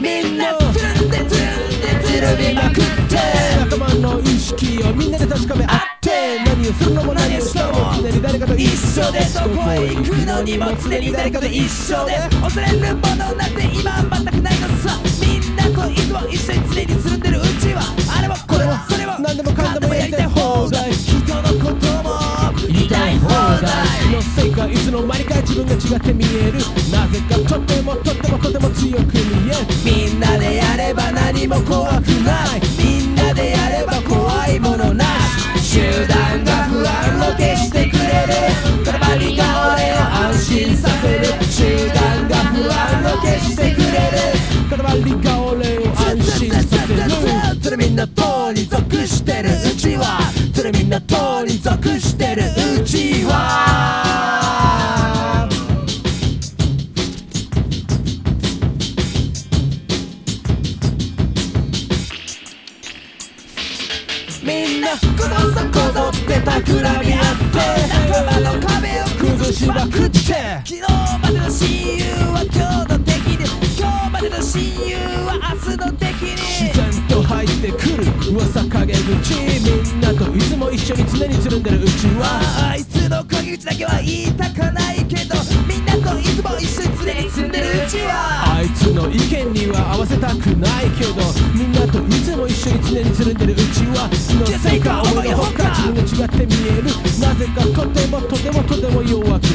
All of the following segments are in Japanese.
みんなつるんでつるんでつるみまくって仲間の意識をみんなで確かめ合って何をするのも何をしたも常に誰かと一緒でどこへ行くのにも常に誰かと一緒で恐れるものなんて今は全くないのさみんなといつも一緒に常につるんでるうちはあれもこれもそれも何でもかんでもやりたい放題人のことも言いたい放題のせいかいつの間にか自分が違って見えるなぜかとてもとてもとてもみんなでやれば何も怖くない。みんなでやれば怖いものなし集団が不安を消してくれる。このバリが俺を安心させる。集団が不安を消してくれる。こだわりが俺を安心させる。それみんなとに属してるな。こぞそこぞって企み合って仲間の壁を崩しまくって。昨日までの親友は今日の敵に今日までの親友は明日の敵に。自然と入ってくる噂陰口みんなといつも一緒に常につるんでるうちは。あいつの陰口だけは言いたかないけどみんなといつも一緒に常に住んでるうちはの意見には合わせたくないけどみんなといつも一緒に常につるんでるうちは気のせいか思いのほか。自分が違って見える。なぜかとてもとてもとても弱く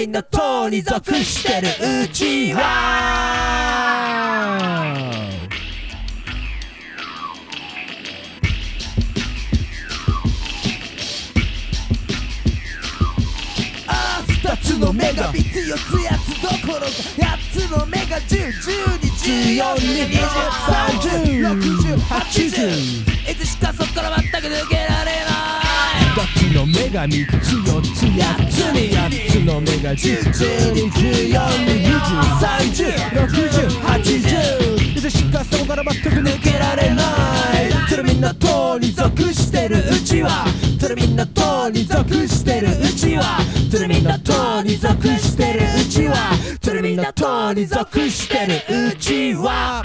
みんなとに属してるうちは。あ二つの目が三つ四つやつどころか八つの目が十十二十四二二十三十六十八十。いつしかそっから全く抜けられない。二つの目が三つ四つ八つ。が十十二十四二二十三十六十八十いつしかそこから全く抜けられない。つるみんなとに属してるうちは。つるみんなとに属してるうちは。つるみんなとに属してるうちは。つるみんなとに属してるうちは。